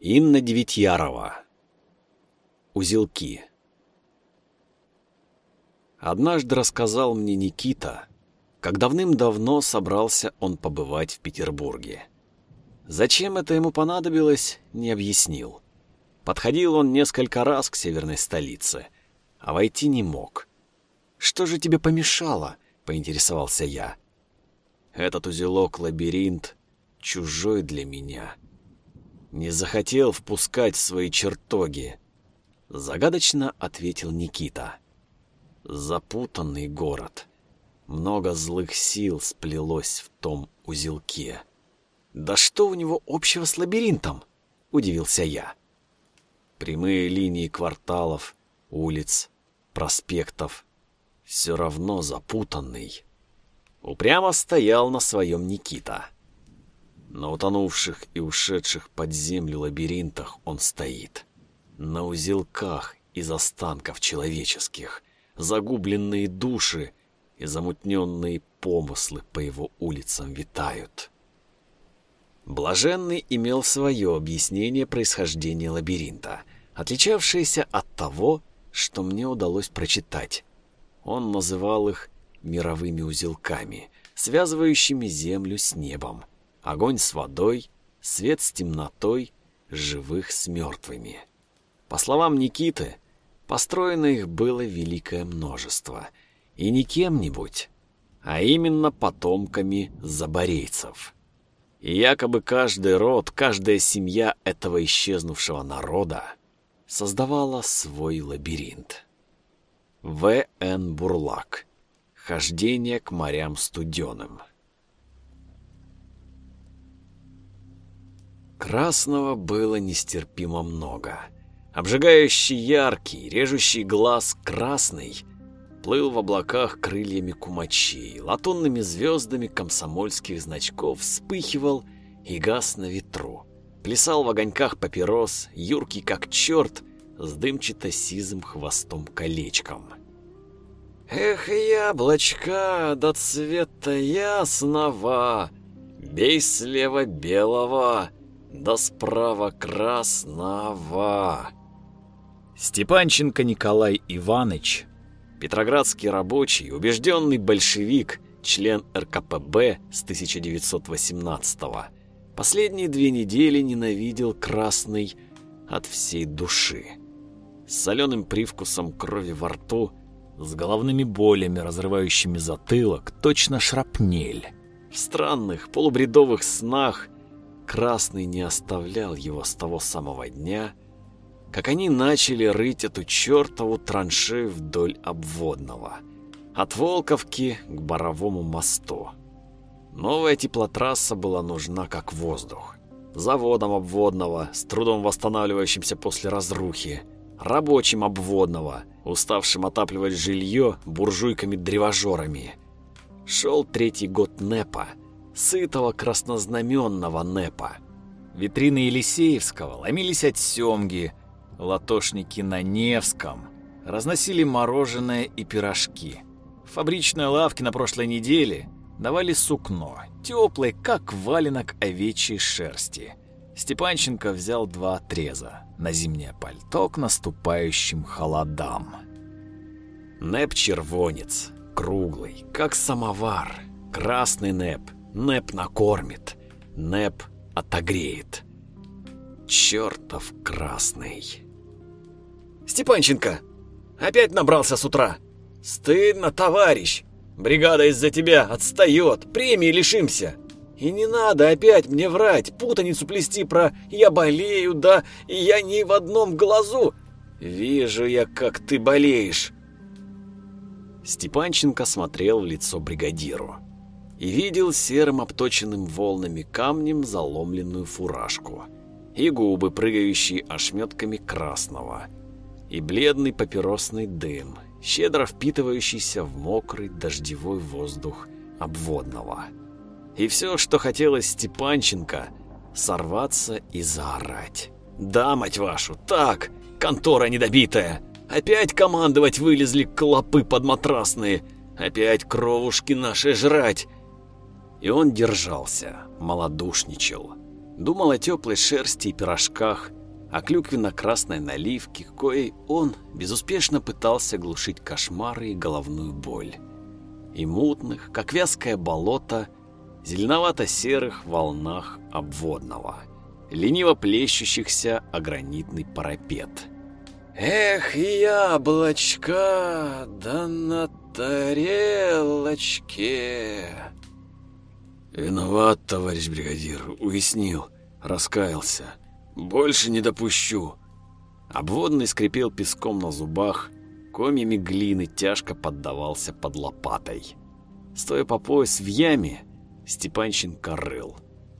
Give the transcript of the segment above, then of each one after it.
Инна Девятьярова. Узелки. Однажды рассказал мне Никита, как давным-давно собрался он побывать в Петербурге. Зачем это ему понадобилось, не объяснил. Подходил он несколько раз к северной столице, а войти не мог. «Что же тебе помешало?» — поинтересовался я. «Этот узелок-лабиринт чужой для меня. Не захотел впускать в свои чертоги», — загадочно ответил Никита. «Запутанный город. Много злых сил сплелось в том узелке». «Да что у него общего с лабиринтом?» — удивился я. Прямые линии кварталов, улиц, проспектов. Все равно запутанный. Упрямо стоял на своем Никита. На утонувших и ушедших под землю лабиринтах он стоит. На узелках из останков человеческих. Загубленные души и замутненные помыслы по его улицам витают. Блаженный имел свое объяснение происхождения лабиринта, отличавшееся от того, что мне удалось прочитать. Он называл их мировыми узелками, связывающими землю с небом, огонь с водой, свет с темнотой, живых с мертвыми. По словам Никиты, построено их было великое множество, и не кем-нибудь, а именно потомками заборейцев. И якобы каждый род, каждая семья этого исчезнувшего народа создавала свой лабиринт. В. Н. Бурлак. Хождение к морям студеным. Красного было нестерпимо много. Обжигающий яркий, режущий глаз красный плыл в облаках крыльями кумачей, латунными звездами комсомольских значков вспыхивал и гас на ветру. Плясал в огоньках папирос, юркий как черт, с дымчато-сизым хвостом-колечком. «Эх, яблочка, до цвета ясного, бей слева белого, да справа красного!» Степанченко Николай Иванович Петроградский рабочий, убежденный большевик, член РКПБ с 1918 -го. Последние две недели ненавидел красный от всей души. С соленым привкусом крови во рту, с головными болями, разрывающими затылок, точно шрапнель. В странных, полубредовых снах Красный не оставлял его с того самого дня, как они начали рыть эту чертову траншею вдоль обводного. От Волковки к Боровому мосту. Новая теплотрасса была нужна как воздух. Заводом обводного, с трудом восстанавливающимся после разрухи. Рабочим обводного, уставшим отапливать жилье буржуйками-древожорами. Шел третий год НЭПа, сытого краснознаменного НЭПа. Витрины Елисеевского ломились от семги, Латошники на Невском разносили мороженое и пирожки. В фабричной лавке на прошлой неделе давали сукно, теплое, как валенок овечьей шерсти. Степанченко взял два отреза на зимнее пальто к наступающим холодам. Нэп-червонец, круглый, как самовар. Красный нэп, нэп накормит, нэп отогреет. Чертов красный. Степанченко, опять набрался с утра. Стыдно, товарищ. Бригада из-за тебя отстает, премии лишимся. И не надо опять мне врать, путаницу плести про «я болею», да и «я не в одном глазу». Вижу я, как ты болеешь. Степанченко смотрел в лицо бригадиру и видел серым обточенным волнами камнем заломленную фуражку и губы, прыгающие ошметками красного – и бледный папиросный дым, щедро впитывающийся в мокрый дождевой воздух обводного. И все, что хотелось Степанченко, сорваться и заорать. «Да, мать вашу, так, контора недобитая! Опять командовать вылезли клопы подматрасные! Опять кровушки наши жрать!» И он держался, малодушничал. Думал о теплой шерсти и пирожках, о клюквенно-красной наливке, коей он безуспешно пытался глушить кошмары и головную боль. И мутных, как вязкое болото, зеленовато-серых волнах обводного, лениво плещущихся о гранитный парапет. «Эх, яблочко, да на тарелочке!» «Виноват, товарищ бригадир, уяснил, раскаялся. Больше не допущу». Обводный скрипел песком на зубах, комьями глины тяжко поддавался под лопатой. Стоя по пояс в яме, Степанченко рыл.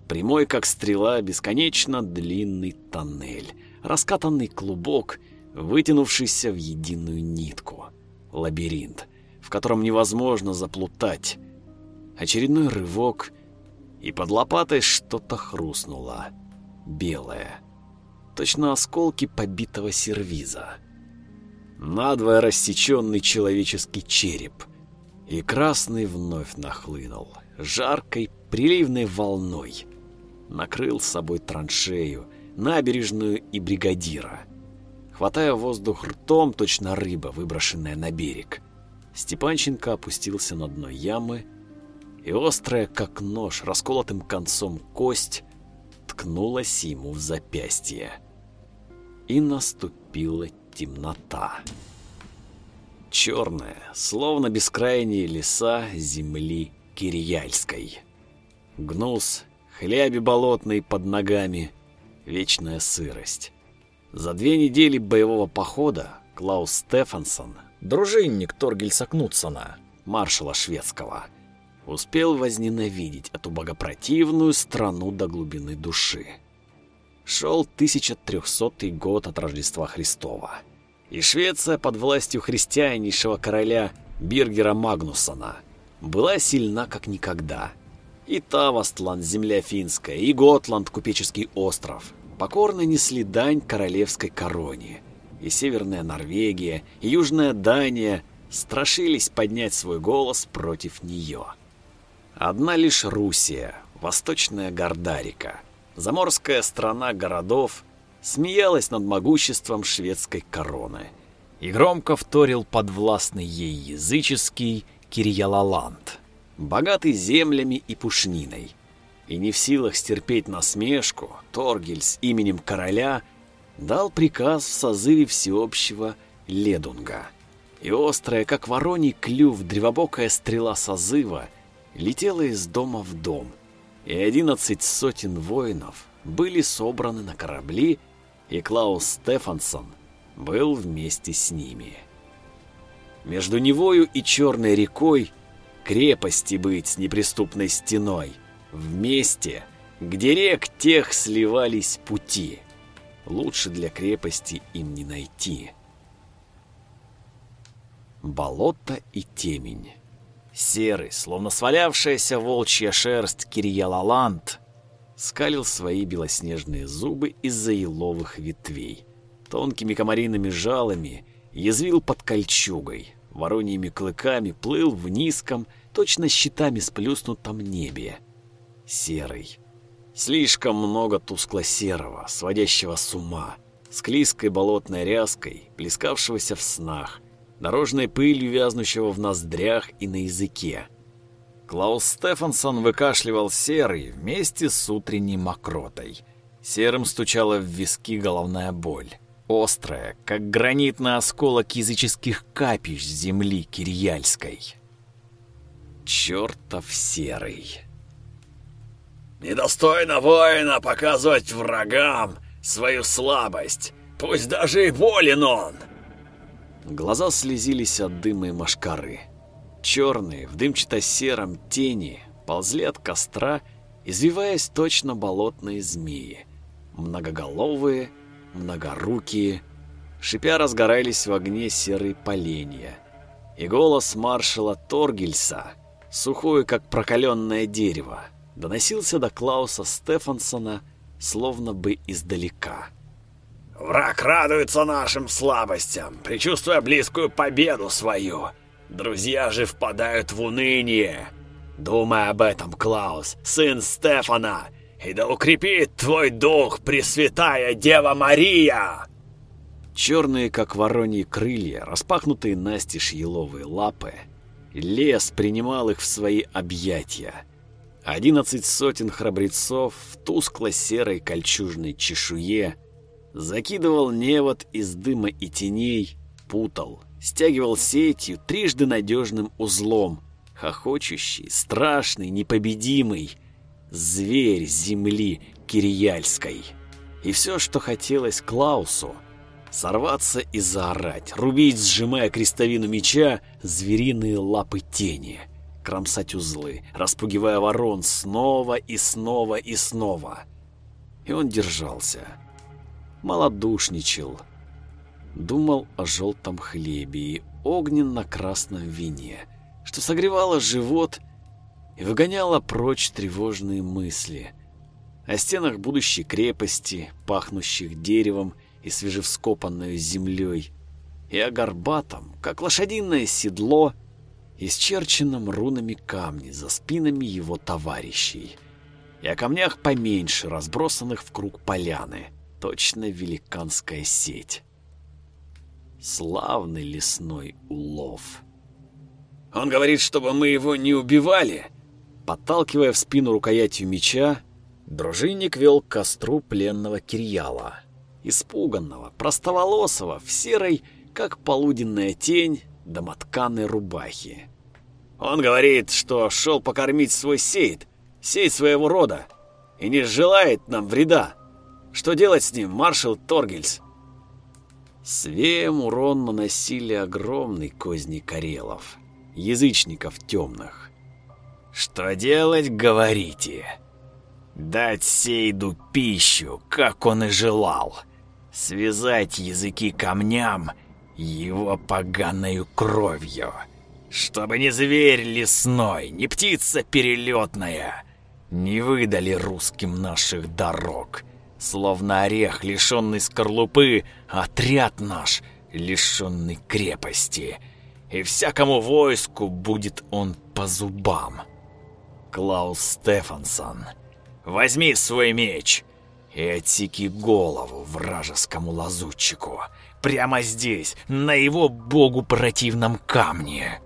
Прямой, как стрела, бесконечно длинный тоннель, раскатанный клубок, вытянувшийся в единую нитку. Лабиринт, в котором невозможно заплутать. Очередной рывок, и под лопатой что-то хрустнуло. Белое. Точно осколки побитого сервиза. Надвое рассеченный человеческий череп. И красный вновь нахлынул, жаркой приливной волной. Накрыл с собой траншею, набережную и бригадира. Хватая воздух ртом, точно рыба, выброшенная на берег. Степанченко опустился на дно ямы и острая, как нож, расколотым концом кость ткнулась ему в запястье. И наступила темнота. Черная, словно бескрайние леса земли Кирьяльской. Гнус, хляби болотные под ногами, вечная сырость. За две недели боевого похода Клаус Стефансон, дружинник Торгельса Кнутсона, маршала шведского, успел возненавидеть эту богопротивную страну до глубины души. Шел 1300 год от Рождества Христова, и Швеция под властью христианнейшего короля Биргера Магнусона была сильна как никогда. И Тавастланд, земля финская, и Готланд, купеческий остров, покорно несли дань королевской короне. И Северная Норвегия, и Южная Дания страшились поднять свой голос против нее. Одна лишь Русия, восточная Гордарика, заморская страна городов, смеялась над могуществом шведской короны и громко вторил подвластный ей языческий Кирьялаланд, богатый землями и пушниной. И не в силах стерпеть насмешку, Торгель с именем короля дал приказ в созыве всеобщего Ледунга. И острая, как вороний клюв, древобокая стрела созыва — летела из дома в дом, и одиннадцать сотен воинов были собраны на корабли, и Клаус Стефансон был вместе с ними. Между Невою и Черной рекой крепости быть с неприступной стеной, в месте, где рек тех сливались пути. Лучше для крепости им не найти. Болото и темень. Серый, словно свалявшаяся волчья шерсть Кирьялаланд, скалил свои белоснежные зубы из-за еловых ветвей. Тонкими комариными жалами язвил под кольчугой, вороньими клыками плыл в низком, точно щитами сплюснутом небе. Серый. Слишком много тускло-серого, сводящего с ума, с клизкой болотной ряской, плескавшегося в снах, дорожной пылью, вязнущего в ноздрях и на языке. Клаус Стефансон выкашливал серый вместе с утренней мокротой. Серым стучала в виски головная боль. Острая, как гранитный осколок языческих капищ земли Кирьяльской. Чертов серый. «Недостойно воина показывать врагам свою слабость, пусть даже и болен он!» Глаза слезились от дыма и машкары. Черные, в дымчато-сером тени ползли от костра, извиваясь точно болотные змеи. Многоголовые, многорукие, шипя разгорались в огне серые поленья. И голос маршала Торгельса, сухой, как прокаленное дерево, доносился до Клауса Стефансона, словно бы издалека. Враг радуется нашим слабостям, предчувствуя близкую победу свою. Друзья же впадают в уныние. Думай об этом, Клаус, сын Стефана, и да укрепит твой дух, Пресвятая Дева Мария!» Черные, как вороньи крылья, распахнутые настежь еловые лапы, лес принимал их в свои объятия. Одиннадцать сотен храбрецов в тускло-серой кольчужной чешуе закидывал невод из дыма и теней, путал, стягивал сетью трижды надежным узлом, хохочущий, страшный, непобедимый, зверь земли Кирияльской. И все, что хотелось Клаусу, сорваться и заорать, рубить, сжимая крестовину меча, звериные лапы тени, кромсать узлы, распугивая ворон снова и снова и снова. И он держался, малодушничал, думал о желтом хлебе и огненно-красном вине, что согревало живот и выгоняло прочь тревожные мысли о стенах будущей крепости, пахнущих деревом и свежевскопанной землей, и о горбатом, как лошадиное седло, исчерченном рунами камни за спинами его товарищей, и о камнях поменьше, разбросанных в круг поляны, точно великанская сеть. Славный лесной улов. «Он говорит, чтобы мы его не убивали!» Подталкивая в спину рукоятью меча, дружинник вел к костру пленного Кирьяла. Испуганного, простоволосого, в серой, как полуденная тень, домотканой рубахи. «Он говорит, что шел покормить свой сейт, сейт своего рода, и не желает нам вреда. Что делать с ним, маршал Торгельс?» Свеем урон наносили огромный козни Карелов, язычников темных. «Что делать, говорите?» «Дать Сейду пищу, как он и желал. Связать языки камням его поганою кровью, чтобы ни зверь лесной, ни птица перелетная не выдали русским наших дорог» Словно орех, лишенный скорлупы, отряд наш, лишенный крепости. И всякому войску будет он по зубам. Клаус Стефансон, возьми свой меч и отсеки голову вражескому лазутчику. Прямо здесь, на его богу противном камне.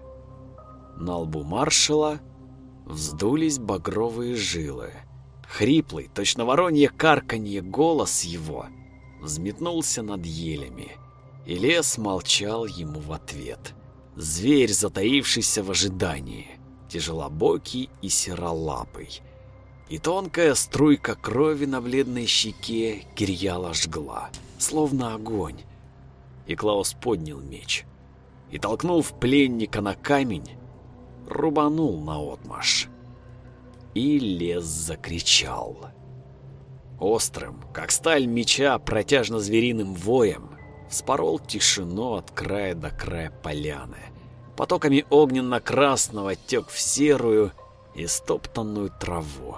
На лбу маршала вздулись багровые жилы. Хриплый, точно воронье карканье голос его взметнулся над елями, и лес молчал ему в ответ. Зверь, затаившийся в ожидании, тяжелобокий и серолапый. И тонкая струйка крови на бледной щеке Кирьяла жгла, словно огонь. И Клаус поднял меч и, толкнув пленника на камень, рубанул наотмашь и лес закричал. Острым, как сталь меча, протяжно-звериным воем, вспорол тишину от края до края поляны. Потоками огненно-красного тек в серую и стоптанную траву.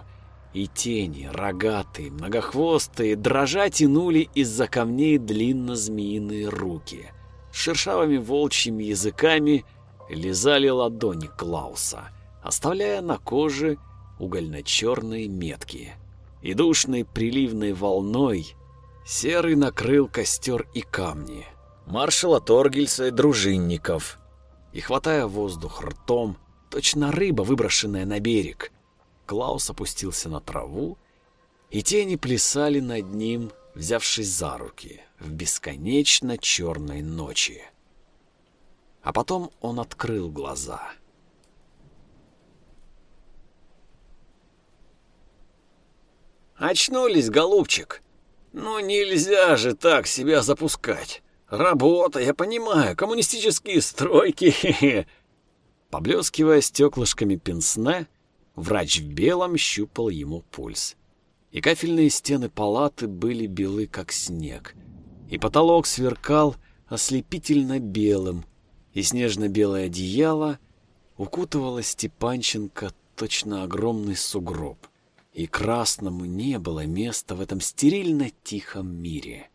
И тени, рогатые, многохвостые, дрожа тянули из-за камней длинно-змеиные руки. Шершавыми волчьими языками лизали ладони Клауса, оставляя на коже угольно-черные метки. И душной приливной волной серый накрыл костер и камни. Маршала Торгельса и дружинников. И хватая воздух ртом, точно рыба, выброшенная на берег, Клаус опустился на траву, и тени плясали над ним, взявшись за руки, в бесконечно черной ночи. А потом он открыл глаза — Очнулись, голубчик? Ну нельзя же так себя запускать. Работа, я понимаю, коммунистические стройки. Поблескивая стеклышками пенсне, врач в белом щупал ему пульс. И кафельные стены палаты были белы, как снег. И потолок сверкал ослепительно белым, и снежно-белое одеяло укутывало Степанченко точно огромный сугроб и красному не было места в этом стерильно-тихом мире.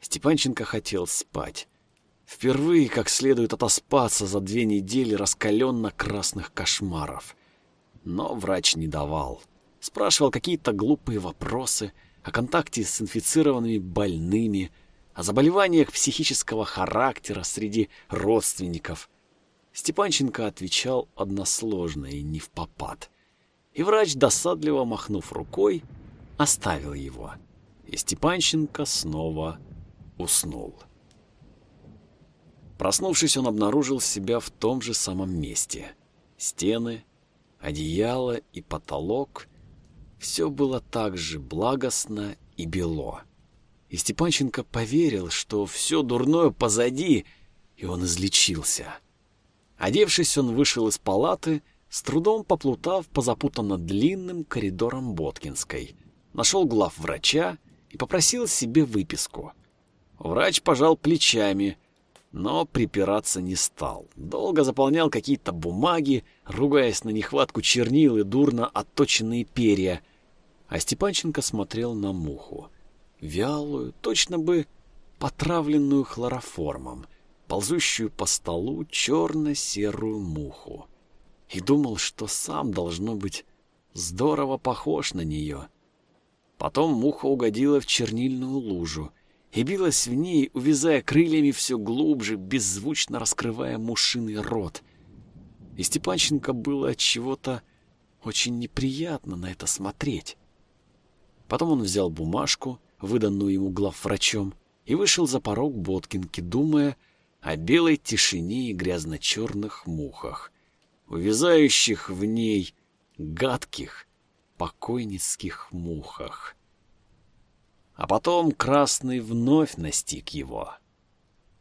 Степанченко хотел спать. Впервые как следует отоспаться за две недели раскаленно-красных кошмаров. Но врач не давал. спрашивал какие-то глупые вопросы о контакте с инфицированными больными, о заболеваниях психического характера среди родственников. Степанченко отвечал односложно и не в попад. И врач, досадливо махнув рукой, оставил его. И Степанченко снова уснул. Проснувшись, он обнаружил себя в том же самом месте. Стены, одеяло и потолок — все было так же благостно и бело. И Степанченко поверил, что все дурное позади, и он излечился. Одевшись, он вышел из палаты, с трудом поплутав по запутанно длинным коридорам Боткинской. Нашел глав врача и попросил себе выписку. Врач пожал плечами, но припираться не стал. Долго заполнял какие-то бумаги, ругаясь на нехватку чернил и дурно отточенные перья. А Степанченко смотрел на муху вялую, точно бы потравленную хлороформом, ползущую по столу черно-серую муху. И думал, что сам, должно быть, здорово похож на нее. Потом муха угодила в чернильную лужу и билась в ней, увязая крыльями все глубже, беззвучно раскрывая мушиный рот. И Степанченко было от чего-то очень неприятно на это смотреть. Потом он взял бумажку, выданную ему главврачом, и вышел за порог Боткинки, думая о белой тишине и грязно-черных мухах, увязающих в ней гадких покойницких мухах. А потом Красный вновь настиг его.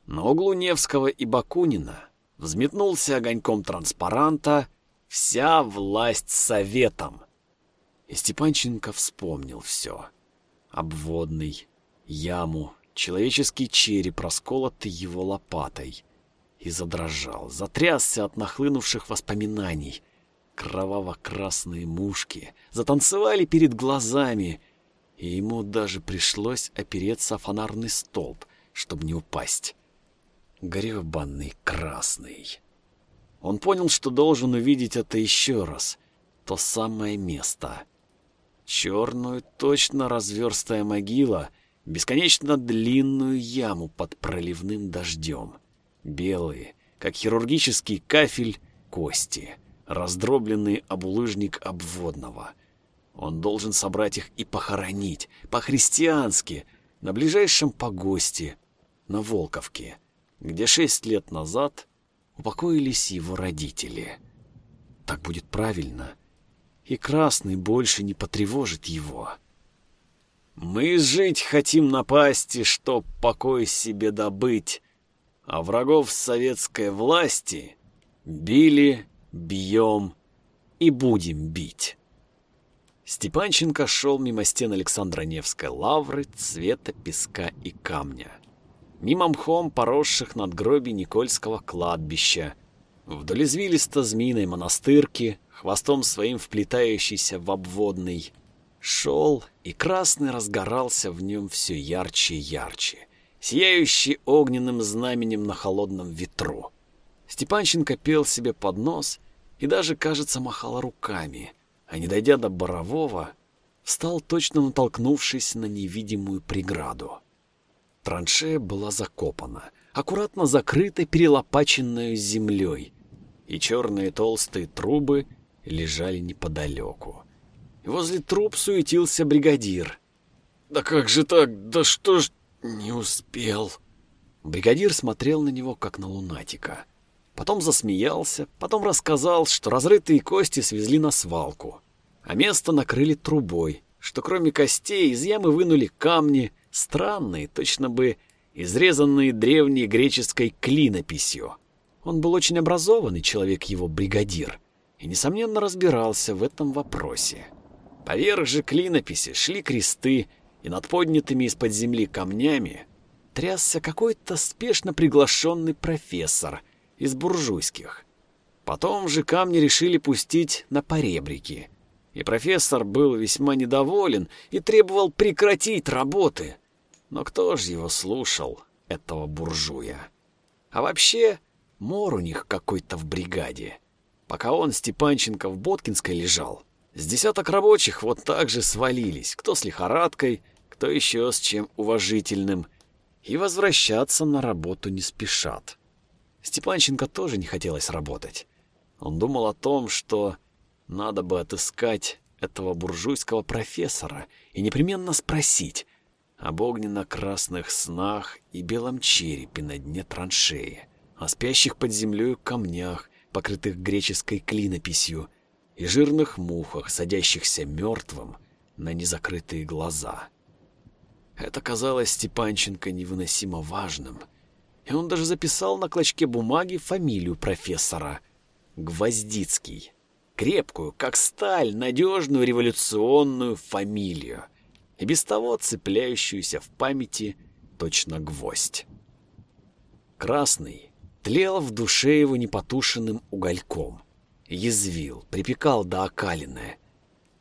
На углу Невского и Бакунина взметнулся огоньком транспаранта «Вся власть советом». И Степанченко вспомнил все обводный, яму, человеческий череп, расколотый его лопатой. И задрожал, затрясся от нахлынувших воспоминаний. Кроваво-красные мушки затанцевали перед глазами, и ему даже пришлось опереться о фонарный столб, чтобы не упасть. Гребанный красный. Он понял, что должен увидеть это еще раз. То самое место — черную, точно разверстая могила, бесконечно длинную яму под проливным дождем. Белые, как хирургический кафель, кости, раздробленный обулыжник обводного. Он должен собрать их и похоронить, по-христиански, на ближайшем погосте, на Волковке, где шесть лет назад упокоились его родители. Так будет правильно — и Красный больше не потревожит его. Мы жить хотим на пасти, чтоб покой себе добыть, а врагов советской власти били, бьем и будем бить. Степанченко шел мимо стен Александра Невской лавры цвета песка и камня. Мимо мхом поросших надгробий Никольского кладбища, вдоль извилисто-змеиной монастырки, хвостом своим вплетающийся в обводный, шел, и красный разгорался в нем все ярче и ярче, сияющий огненным знаменем на холодном ветру. Степанченко пел себе под нос и даже, кажется, махал руками, а не дойдя до Борового, встал точно натолкнувшись на невидимую преграду. Траншея была закопана, аккуратно закрыта перелопаченной землей, и черные толстые трубы лежали неподалеку. Возле труп суетился бригадир. «Да как же так? Да что ж не успел?» Бригадир смотрел на него, как на лунатика. Потом засмеялся, потом рассказал, что разрытые кости свезли на свалку, а место накрыли трубой, что кроме костей из ямы вынули камни, странные, точно бы изрезанные древней греческой клинописью. Он был очень образованный человек, его бригадир, и, несомненно, разбирался в этом вопросе. Поверх же клинописи шли кресты, и над поднятыми из-под земли камнями трясся какой-то спешно приглашенный профессор из буржуйских. Потом же камни решили пустить на поребрики, и профессор был весьма недоволен и требовал прекратить работы. Но кто же его слушал, этого буржуя? А вообще, мор у них какой-то в бригаде. Пока он, Степанченко, в Боткинской лежал, С десяток рабочих вот так же свалились, кто с лихорадкой, кто еще с чем уважительным, и возвращаться на работу не спешат. Степанченко тоже не хотелось работать. Он думал о том, что надо бы отыскать этого буржуйского профессора и непременно спросить об огненно-красных снах и белом черепе на дне траншеи, о спящих под землей камнях, покрытых греческой клинописью, и жирных мухах, садящихся мертвым на незакрытые глаза. Это казалось Степанченко невыносимо важным, и он даже записал на клочке бумаги фамилию профессора — Гвоздицкий. Крепкую, как сталь, надежную революционную фамилию, и без того цепляющуюся в памяти точно гвоздь. Красный тлел в душе его непотушенным угольком — язвил, припекал до окалины.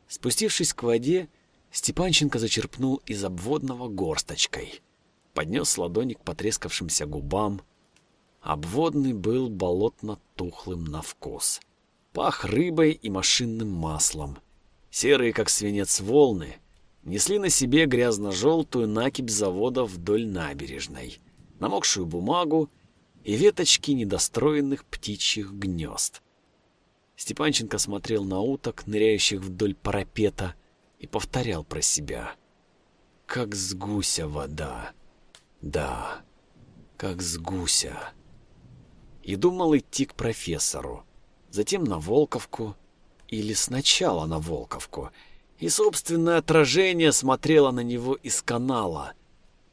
Спустившись к воде, Степанченко зачерпнул из обводного горсточкой, поднес ладони к потрескавшимся губам. Обводный был болотно-тухлым на вкус. Пах рыбой и машинным маслом. Серые, как свинец, волны несли на себе грязно-желтую накипь завода вдоль набережной, намокшую бумагу и веточки недостроенных птичьих гнезд. Степанченко смотрел на уток, ныряющих вдоль парапета, и повторял про себя. «Как с гуся вода! Да, как с гуся!» И думал идти к профессору, затем на Волковку, или сначала на Волковку, и собственное отражение смотрело на него из канала.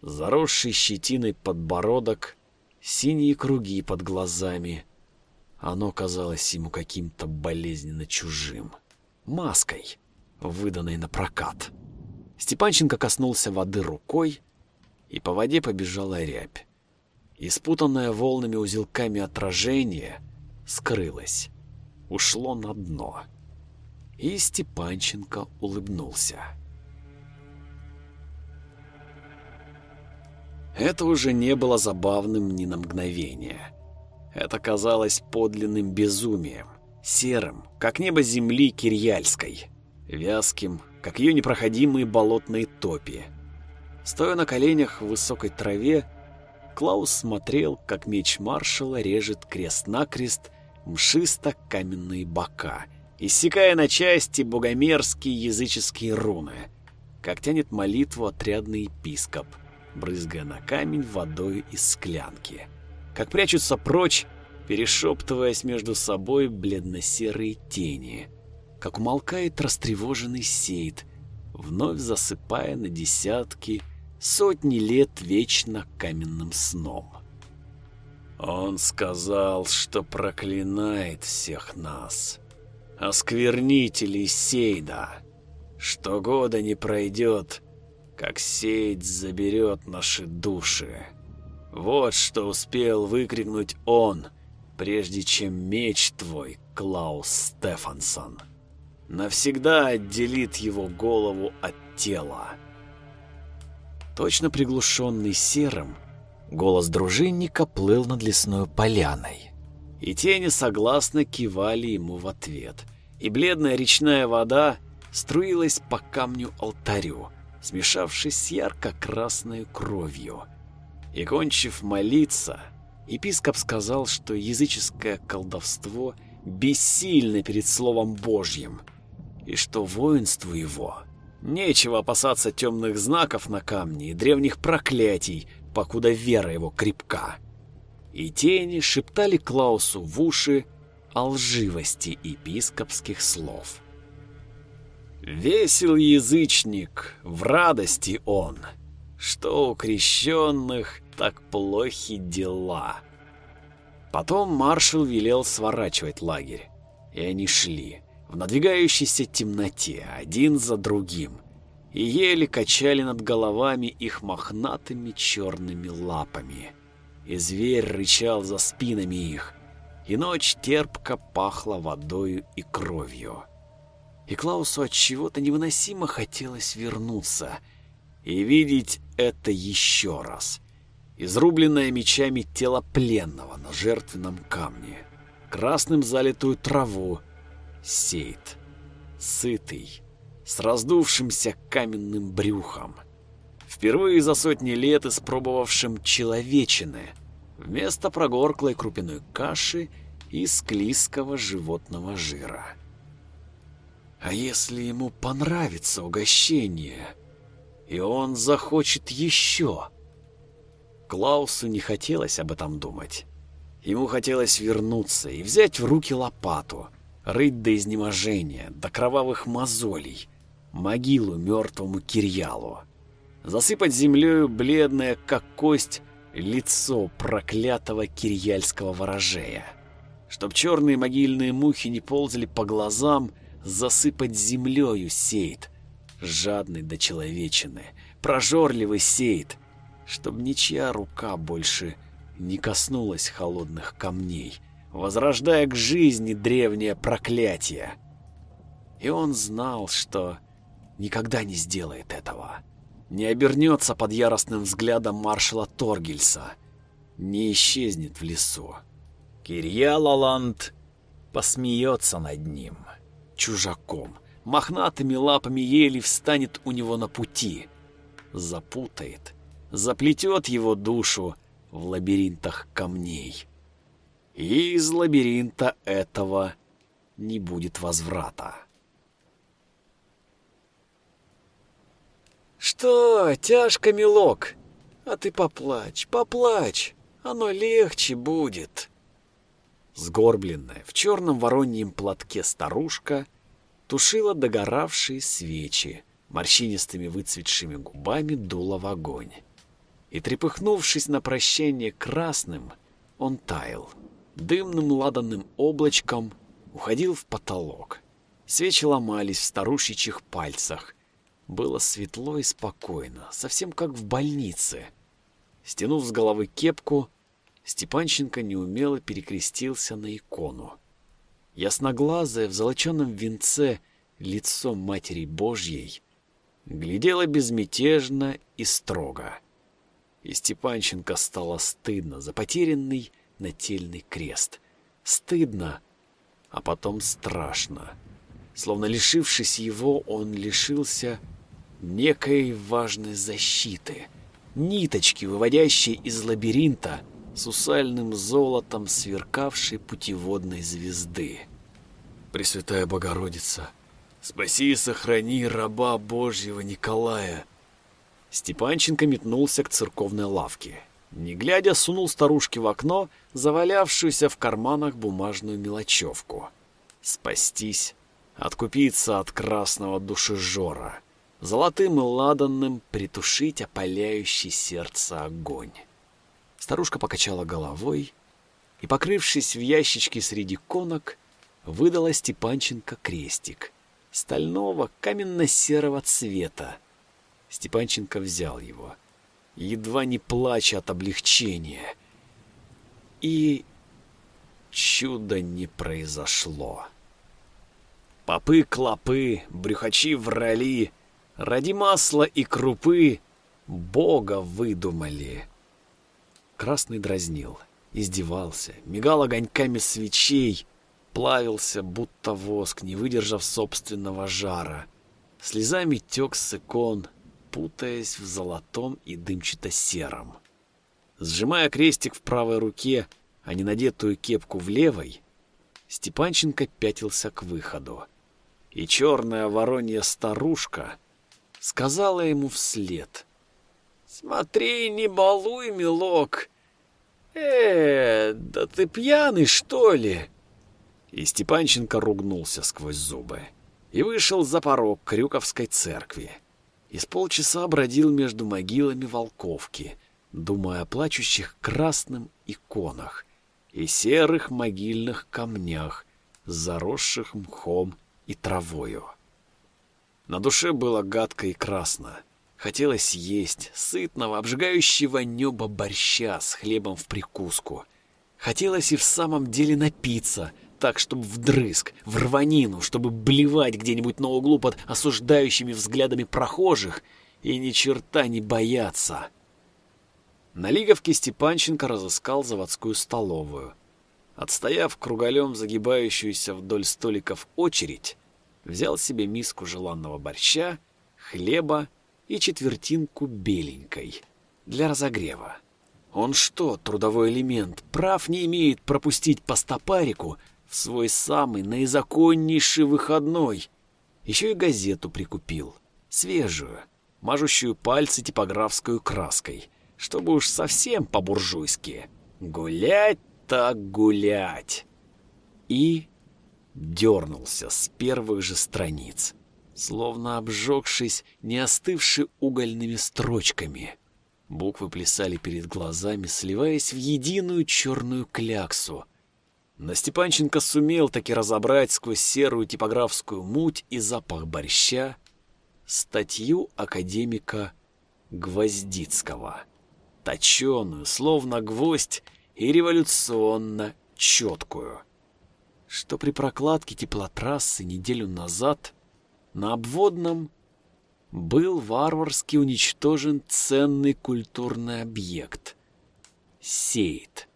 Заросший щетиной подбородок, синие круги под глазами — оно казалось ему каким-то болезненно чужим. Маской, выданной на прокат. Степанченко коснулся воды рукой, и по воде побежала рябь. Испутанное волнами узелками отражение скрылось, ушло на дно. И Степанченко улыбнулся. Это уже не было забавным ни на мгновение. Это казалось подлинным безумием, серым, как небо земли Кирьяльской, вязким, как ее непроходимые болотные топи. Стоя на коленях в высокой траве, Клаус смотрел, как меч маршала режет крест-накрест мшисто-каменные бока, иссекая на части богомерзкие языческие руны, как тянет молитву отрядный епископ, брызгая на камень водой из склянки как прячутся прочь, перешептываясь между собой бледно-серые тени, как умолкает растревоженный сейт, вновь засыпая на десятки, сотни лет вечно каменным сном. Он сказал, что проклинает всех нас, осквернителей Сейда, что года не пройдет, как Сейд заберет наши души. Вот что успел выкрикнуть он, прежде чем меч твой, Клаус Стефансон, навсегда отделит его голову от тела. Точно приглушенный серым, голос дружинника плыл над лесной поляной. И тени согласно кивали ему в ответ, и бледная речная вода струилась по камню-алтарю, смешавшись с ярко-красной кровью — и кончив молиться, епископ сказал, что языческое колдовство бессильно перед Словом Божьим, и что воинству его нечего опасаться темных знаков на камне и древних проклятий, покуда вера его крепка. И тени шептали Клаусу в уши о лживости епископских слов. Весел язычник, в радости он, что у крещенных так плохи дела. Потом маршал велел сворачивать лагерь, и они шли в надвигающейся темноте один за другим и еле качали над головами их мохнатыми черными лапами. И зверь рычал за спинами их, и ночь терпко пахла водою и кровью. И Клаусу от чего-то невыносимо хотелось вернуться и видеть это еще раз изрубленное мечами тело пленного на жертвенном камне, красным залитую траву, сейт, сытый, с раздувшимся каменным брюхом. Впервые за сотни лет испробовавшим человечины вместо прогорклой крупяной каши и склизкого животного жира. А если ему понравится угощение, и он захочет еще? Клаусу не хотелось об этом думать. Ему хотелось вернуться и взять в руки лопату, рыть до изнеможения, до кровавых мозолей, могилу мертвому Кирьялу. Засыпать землею бледное, как кость, лицо проклятого кирьяльского ворожея. Чтоб черные могильные мухи не ползали по глазам, засыпать землею сейт, жадный до человечины, прожорливый сейт, чтоб ничья рука больше не коснулась холодных камней, возрождая к жизни древнее проклятие. И он знал, что никогда не сделает этого. Не обернется под яростным взглядом маршала Торгельса, не исчезнет в лесу. Кирья Лаланд посмеется над ним, чужаком, мохнатыми лапами ели встанет у него на пути, запутает, заплетет его душу в лабиринтах камней. И из лабиринта этого не будет возврата. «Что, тяжко, милок? А ты поплачь, поплачь, оно легче будет». Сгорбленная в черном вороньем платке старушка тушила догоравшие свечи, морщинистыми выцветшими губами дула в огонь и, трепыхнувшись на прощение красным, он таял. Дымным ладанным облачком уходил в потолок. Свечи ломались в старушечьих пальцах. Было светло и спокойно, совсем как в больнице. Стянув с головы кепку, Степанченко неумело перекрестился на икону. Ясноглазое в золоченом венце лицо Матери Божьей глядело безмятежно и строго и Степанченко стало стыдно за потерянный нательный крест. Стыдно, а потом страшно. Словно лишившись его, он лишился некой важной защиты. Ниточки, выводящей из лабиринта с усальным золотом сверкавшей путеводной звезды. Пресвятая Богородица, спаси и сохрани раба Божьего Николая, Степанченко метнулся к церковной лавке. Не глядя, сунул старушке в окно завалявшуюся в карманах бумажную мелочевку. Спастись, откупиться от красного душежора, золотым и ладанным притушить опаляющий сердце огонь. Старушка покачала головой и, покрывшись в ящичке среди конок, выдала Степанченко крестик стального каменно-серого цвета, Степанченко взял его, едва не плача от облегчения. И чудо не произошло. Попы-клопы, брюхачи врали, ради масла и крупы Бога выдумали. Красный дразнил, издевался, мигал огоньками свечей, плавился, будто воск, не выдержав собственного жара. Слезами тек с икон, путаясь в золотом и дымчато-сером. Сжимая крестик в правой руке, а не надетую кепку в левой, Степанченко пятился к выходу. И черная воронья старушка сказала ему вслед. «Смотри, не балуй, милок! Э, да ты пьяный, что ли?» И Степанченко ругнулся сквозь зубы и вышел за порог Крюковской церкви и с полчаса бродил между могилами Волковки, думая о плачущих красным иконах и серых могильных камнях, заросших мхом и травою. На душе было гадко и красно. Хотелось есть сытного, обжигающего небо борща с хлебом в прикуску. Хотелось и в самом деле напиться — так, чтобы вдрызг, в рванину, чтобы блевать где-нибудь на углу под осуждающими взглядами прохожих и ни черта не бояться. На Лиговке Степанченко разыскал заводскую столовую. Отстояв круголем загибающуюся вдоль столиков очередь, взял себе миску желанного борща, хлеба и четвертинку беленькой для разогрева. Он что, трудовой элемент, прав не имеет пропустить по стопарику в свой самый наизаконнейший выходной? Еще и газету прикупил, свежую, мажущую пальцы типографскую краской, чтобы уж совсем по-буржуйски. Гулять так гулять. И дернулся с первых же страниц, словно обжегшись не остывши угольными строчками. Буквы плясали перед глазами, сливаясь в единую черную кляксу. Но Степанченко сумел таки разобрать сквозь серую типографскую муть и запах борща статью академика Гвоздицкого, точеную, словно гвоздь, и революционно четкую — что при прокладке теплотрассы неделю назад на обводном был варварски уничтожен ценный культурный объект — сейт,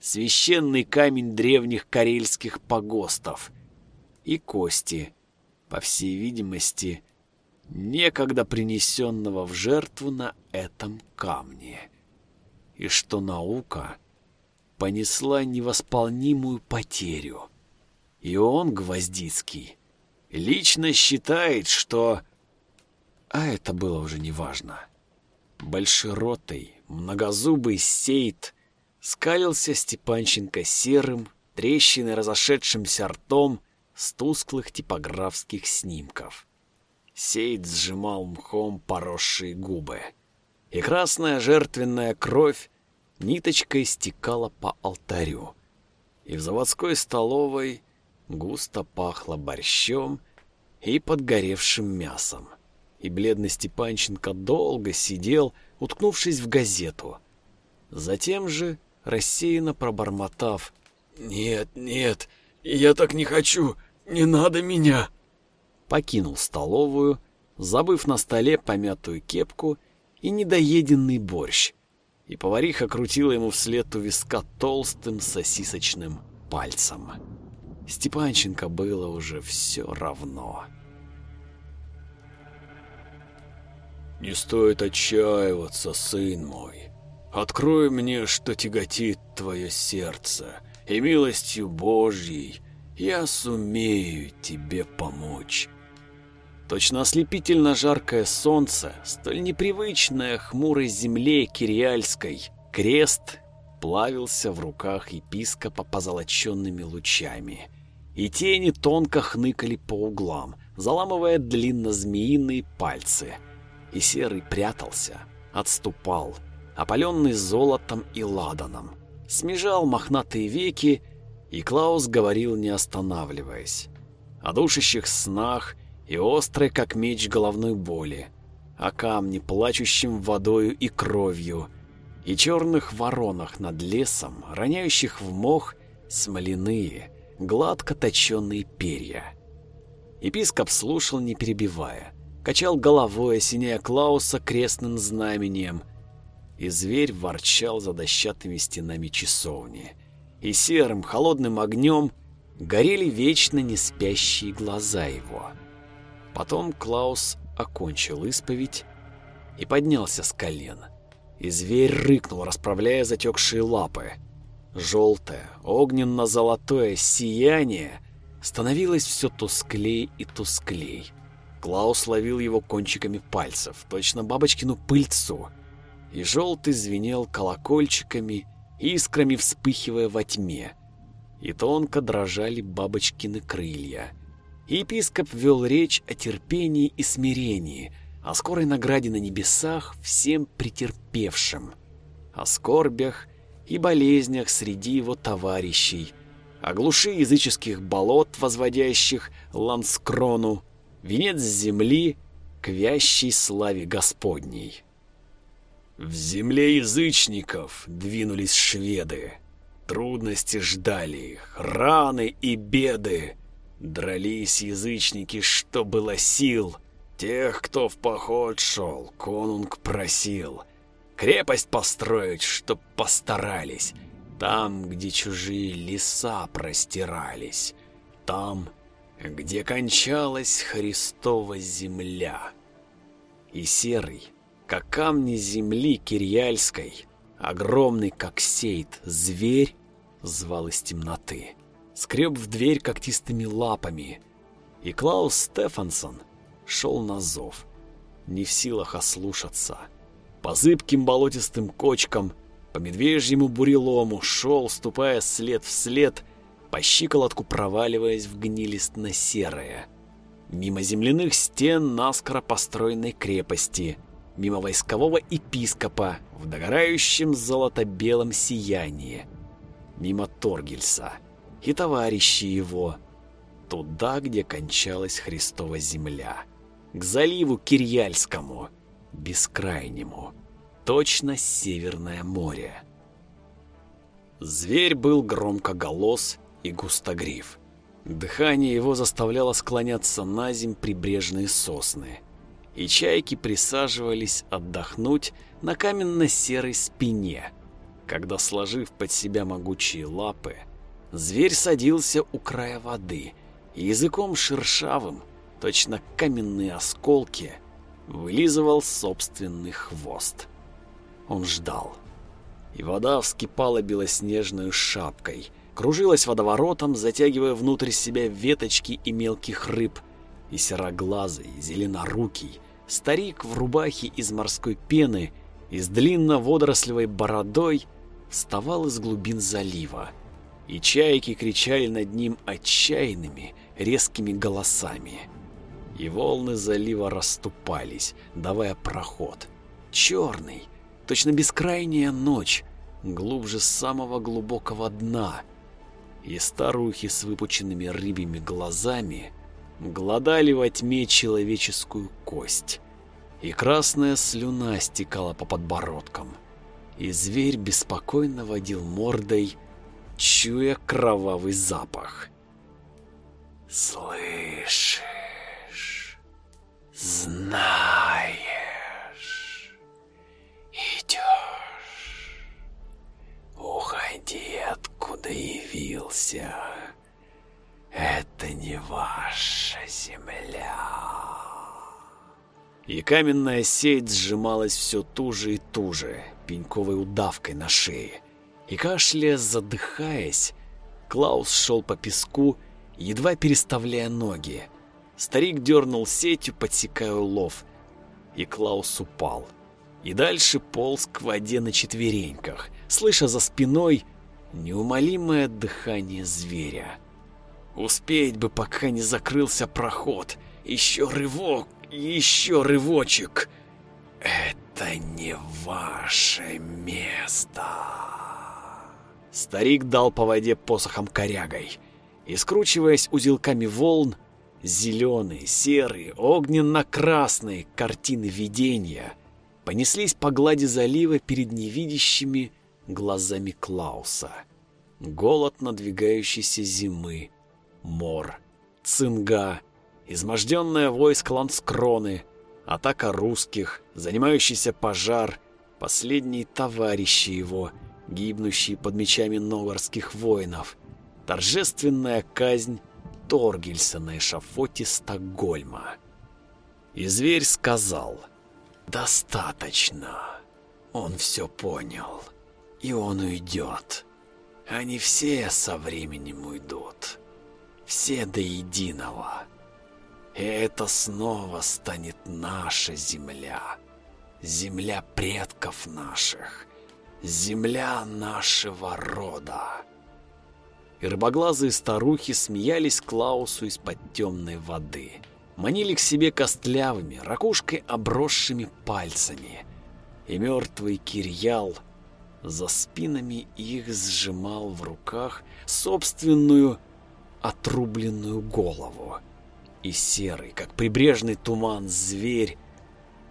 священный камень древних карельских погостов и кости, по всей видимости, некогда принесенного в жертву на этом камне, и что наука понесла невосполнимую потерю — и он, Гвоздицкий, лично считает, что... А это было уже неважно. Большеротый, многозубый сейт скалился Степанченко серым, трещины разошедшимся ртом с тусклых типографских снимков. Сейт сжимал мхом поросшие губы, и красная жертвенная кровь ниточкой стекала по алтарю. И в заводской столовой Густо пахло борщом и подгоревшим мясом. И бледный Степанченко долго сидел, уткнувшись в газету. Затем же, рассеянно пробормотав «Нет, нет, я так не хочу, не надо меня!» Покинул столовую, забыв на столе помятую кепку и недоеденный борщ, и повариха крутила ему вслед у виска толстым сосисочным пальцем. Степанченко было уже все равно. «Не стоит отчаиваться, сын мой. Открой мне, что тяготит твое сердце, и милостью Божьей я сумею тебе помочь». Точно ослепительно жаркое солнце, столь непривычное хмурой земле Кириальской, крест плавился в руках епископа позолоченными лучами — и тени тонко хныкали по углам, заламывая длинно-змеиные пальцы. И Серый прятался, отступал, опаленный золотом и ладаном. Смежал мохнатые веки, и Клаус говорил, не останавливаясь. О душащих снах и острой, как меч, головной боли, о камне, плачущем водою и кровью, и черных воронах над лесом, роняющих в мох смоляные, гладко точенные перья. Епископ слушал, не перебивая, качал головой, осеняя Клауса крестным знамением, и зверь ворчал за дощатыми стенами часовни, и серым холодным огнем горели вечно не спящие глаза его. Потом Клаус окончил исповедь и поднялся с колен, и зверь рыкнул, расправляя затекшие лапы. Желтое, огненно-золотое сияние становилось все тусклей и тусклей. Клаус ловил его кончиками пальцев, точно бабочкину пыльцу, и желтый звенел колокольчиками, искрами вспыхивая во тьме, и тонко дрожали бабочкины крылья. Епископ вел речь о терпении и смирении, о скорой награде на небесах всем претерпевшим, о скорбях и болезнях среди его товарищей, о глуши языческих болот, возводящих Ланскрону, венец земли к вящей славе Господней. В земле язычников двинулись шведы. Трудности ждали их, раны и беды. Дрались язычники, что было сил. Тех, кто в поход шел, конунг просил. Крепость построить, чтоб постарались. Там, где чужие леса простирались. Там где кончалась Христова земля. И серый, как камни земли Кириальской, огромный, как сейт, зверь, звал из темноты. Скреб в дверь когтистыми лапами, и Клаус Стефансон шел на зов, не в силах ослушаться. По зыбким болотистым кочкам, по медвежьему бурелому шел, ступая след в след, по щиколотку проваливаясь в гнилистно-серое. Мимо земляных стен наскоро построенной крепости, мимо войскового епископа в догорающем золото-белом сиянии, мимо Торгельса и товарищи его, туда, где кончалась Христова земля, к заливу Кирьяльскому, бескрайнему, точно Северное море. Зверь был громкоголос и густогрив. Дыхание его заставляло склоняться на земь прибрежные сосны, и чайки присаживались отдохнуть на каменно-серой спине, когда, сложив под себя могучие лапы, зверь садился у края воды и языком шершавым, точно каменные осколки, вылизывал собственный хвост. Он ждал. И вода вскипала белоснежной шапкой, кружилась водоворотом, затягивая внутрь себя веточки и мелких рыб, и сероглазый, зеленорукий, старик в рубахе из морской пены и с длинно-водорослевой бородой вставал из глубин залива, и чайки кричали над ним отчаянными, резкими голосами. И волны залива расступались, давая проход. Черный, точно бескрайняя ночь, глубже самого глубокого дна, и старухи с выпученными рыбьими глазами глодали во тьме человеческую кость, и красная слюна стекала по подбородкам, и зверь беспокойно водил мордой, чуя кровавый запах. «Слышишь? Знаешь? Идешь? Уходи, откуда явился. Это не ваша земля. И каменная сеть сжималась все туже и туже, пеньковой удавкой на шее. И кашляя, задыхаясь, Клаус шел по песку, едва переставляя ноги. Старик дернул сетью, подсекая улов, и Клаус упал. И дальше полз к воде на четвереньках, слыша за спиной неумолимое дыхание зверя. Успеть бы, пока не закрылся проход. Еще рывок, еще рывочек. Это не ваше место. Старик дал по воде посохом корягой, и, скручиваясь узелками волн, зеленые, серые, огненно-красные картины видения понеслись по глади залива перед невидящими глазами Клауса. Голод надвигающейся зимы, мор, цинга, изможденное войско Ланскроны, атака русских, занимающийся пожар, последние товарищи его, гибнущие под мечами новгородских воинов, торжественная казнь Торгельса на эшафоте Стокгольма. И зверь сказал, «Достаточно». Он все понял и он уйдет. Они все со временем уйдут. Все до единого. И это снова станет наша земля. Земля предков наших. Земля нашего рода. И рыбоглазые старухи смеялись Клаусу из-под темной воды. Манили к себе костлявыми, ракушкой обросшими пальцами. И мертвый Кирьял — за спинами их сжимал в руках собственную отрубленную голову. И серый, как прибрежный туман, зверь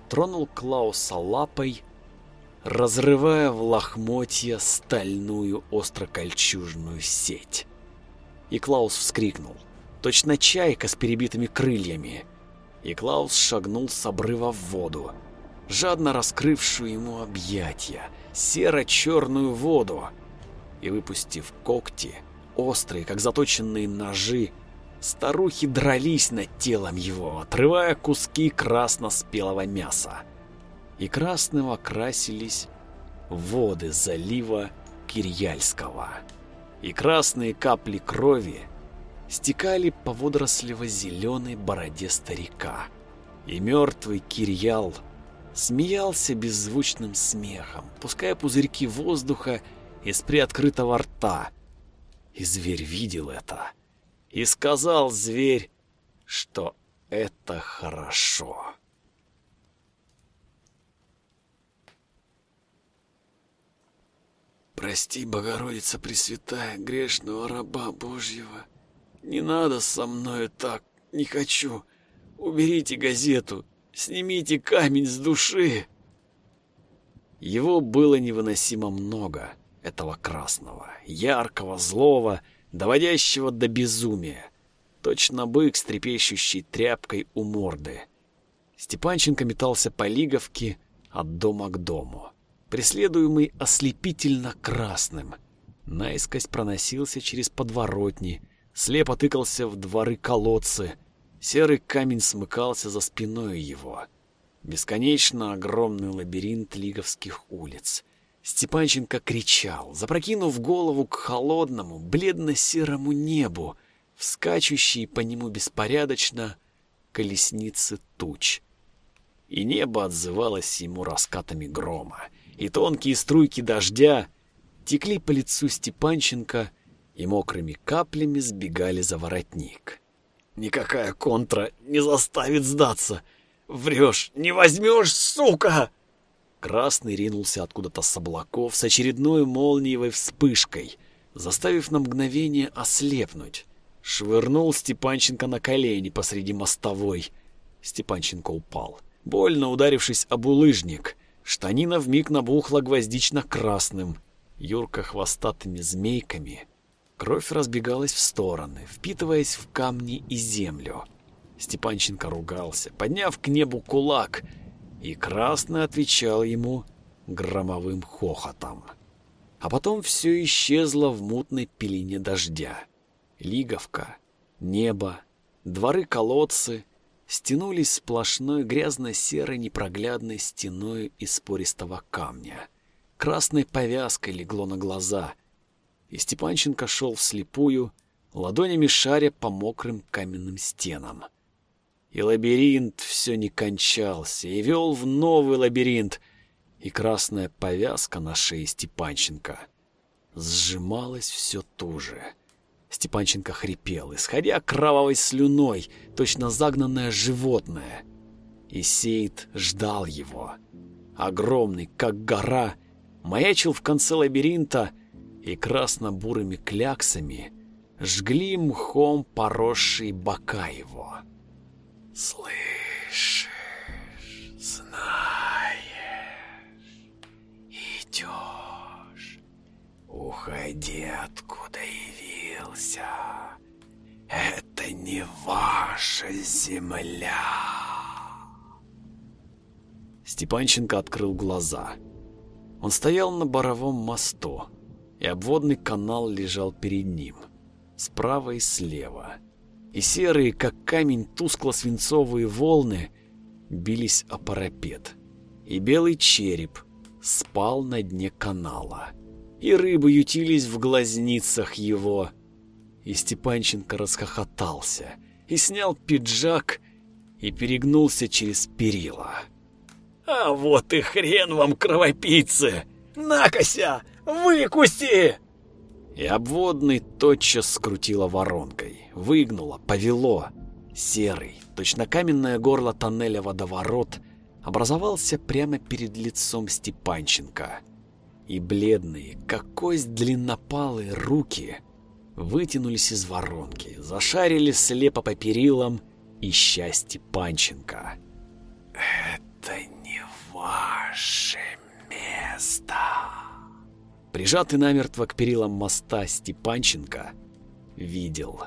тронул Клауса лапой, разрывая в лохмотья стальную острокольчужную сеть. И Клаус вскрикнул, точно чайка с перебитыми крыльями. И Клаус шагнул с обрыва в воду, жадно раскрывшую ему объятия, серо-черную воду и, выпустив когти, острые, как заточенные ножи, Старухи дрались над телом его, отрывая куски красно-спелого мяса. И красным окрасились воды залива Кирьяльского. И красные капли крови стекали по водорослево-зеленой бороде старика. И мертвый Кирьял смеялся беззвучным смехом, пуская пузырьки воздуха из приоткрытого рта. И зверь видел это. И сказал зверь, что это хорошо. Прости, Богородица Пресвятая, грешного раба Божьего. Не надо со мною так, не хочу. Уберите газету, снимите камень с души. Его было невыносимо много, этого красного, яркого, злого, доводящего до безумия. Точно бык с трепещущей тряпкой у морды. Степанченко метался по лиговке от дома к дому, преследуемый ослепительно красным. Наискось проносился через подворотни, слепо тыкался в дворы колодцы. Серый камень смыкался за спиной его. Бесконечно огромный лабиринт лиговских улиц. Степанченко кричал, запрокинув голову к холодному, бледно-серому небу, вскачущей по нему беспорядочно колесницы туч. И небо отзывалось ему раскатами грома, и тонкие струйки дождя текли по лицу Степанченко и мокрыми каплями сбегали за воротник. «Никакая контра не заставит сдаться! Врешь, не возьмешь, сука!» Красный ринулся откуда-то с облаков с очередной молниевой вспышкой, заставив на мгновение ослепнуть. Швырнул Степанченко на колени посреди мостовой. Степанченко упал, больно ударившись об улыжник. Штанина вмиг набухла гвоздично-красным. Юрка хвостатыми змейками. Кровь разбегалась в стороны, впитываясь в камни и землю. Степанченко ругался, подняв к небу кулак — и Красный отвечал ему громовым хохотом. А потом все исчезло в мутной пелене дождя. Лиговка, небо, дворы-колодцы стянулись сплошной грязно-серой непроглядной стеной из пористого камня. Красной повязкой легло на глаза, и Степанченко шел вслепую, ладонями шаря по мокрым каменным стенам. И лабиринт все не кончался, и вел в новый лабиринт, и красная повязка на шее Степанченко сжималась все туже. Степанченко хрипел, исходя кровавой слюной, точно загнанное животное. И Сейд ждал его. Огромный, как гора, маячил в конце лабиринта, и красно-бурыми кляксами жгли мхом поросшие бока его. Слышишь, знаешь, идешь, уходи, откуда явился. Это не ваша земля. Степанченко открыл глаза. Он стоял на Боровом мосту, и обводный канал лежал перед ним, справа и слева и серые, как камень, тускло-свинцовые волны бились о парапет. И белый череп спал на дне канала. И рыбы ютились в глазницах его. И Степанченко расхохотался, и снял пиджак, и перегнулся через перила. «А вот и хрен вам, кровопийцы! Накося! Выкуси!» И обводный тотчас скрутило воронкой, выгнуло, повело. Серый, точно каменное горло тоннеля водоворот образовался прямо перед лицом Степанченко. И бледные, как кость длиннопалые руки вытянулись из воронки, зашарили слепо по перилам, ища Степанченко. «Это не ваше место!» Прижатый намертво к перилам моста Степанченко видел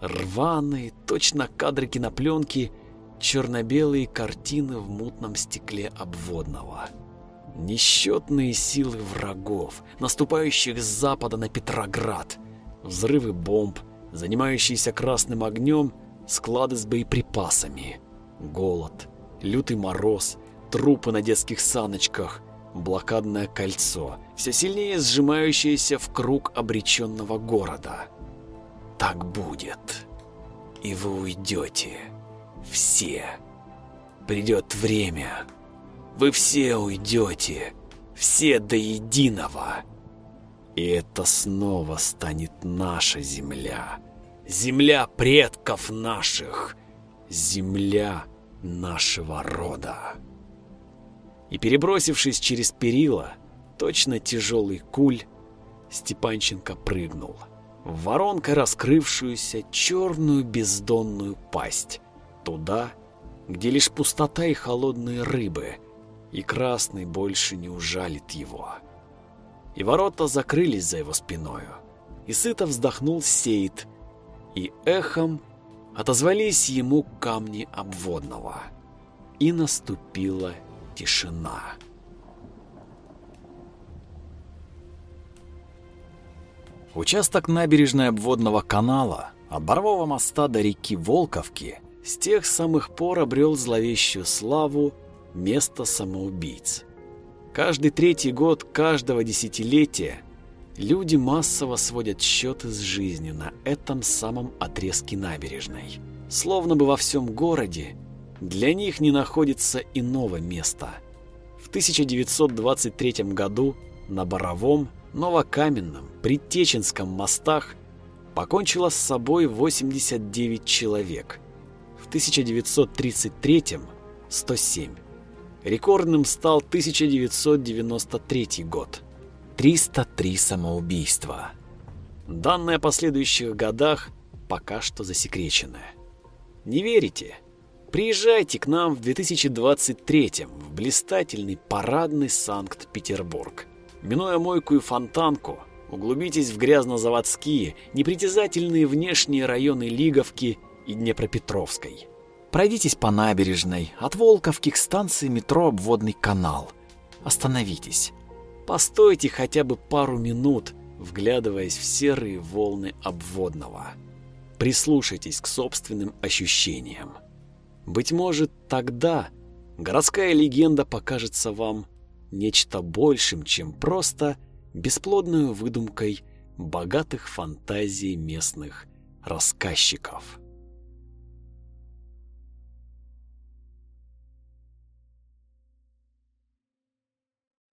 рваные, точно кадры кинопленки, черно-белые картины в мутном стекле обводного. Несчетные силы врагов, наступающих с запада на Петроград, взрывы бомб, занимающиеся красным огнем склады с боеприпасами, голод, лютый мороз, трупы на детских саночках, блокадное кольцо, все сильнее сжимающееся в круг обреченного города. Так будет. И вы уйдете. Все. Придет время. Вы все уйдете. Все до единого. И это снова станет наша земля. Земля предков наших. Земля нашего рода. И перебросившись через перила, точно тяжелый куль, Степанченко прыгнул в воронкой раскрывшуюся черную бездонную пасть, туда, где лишь пустота и холодные рыбы, и красный больше не ужалит его. И ворота закрылись за его спиною, и сыто вздохнул Сейд, и эхом отозвались ему камни обводного, и наступила тишина. Участок набережной обводного канала от Борового моста до реки Волковки с тех самых пор обрел зловещую славу место самоубийц. Каждый третий год каждого десятилетия люди массово сводят счеты с жизнью на этом самом отрезке набережной. Словно бы во всем городе для них не находится иного места. В 1923 году на Боровом Новокаменном, Предтеченском мостах покончило с собой 89 человек. В 1933 – 107. Рекордным стал 1993 год – 303 самоубийства. Данные о последующих годах пока что засекречены. Не верите? Приезжайте к нам в 2023 в блистательный парадный Санкт-Петербург. Минуя мойку и фонтанку, углубитесь в грязно-заводские, непритязательные внешние районы Лиговки и Днепропетровской. Пройдитесь по набережной, от Волковки к станции метро «Обводный канал». Остановитесь. Постойте хотя бы пару минут, вглядываясь в серые волны обводного. Прислушайтесь к собственным ощущениям. Быть может, тогда городская легенда покажется вам нечто большим, чем просто бесплодную выдумкой богатых фантазий местных рассказчиков.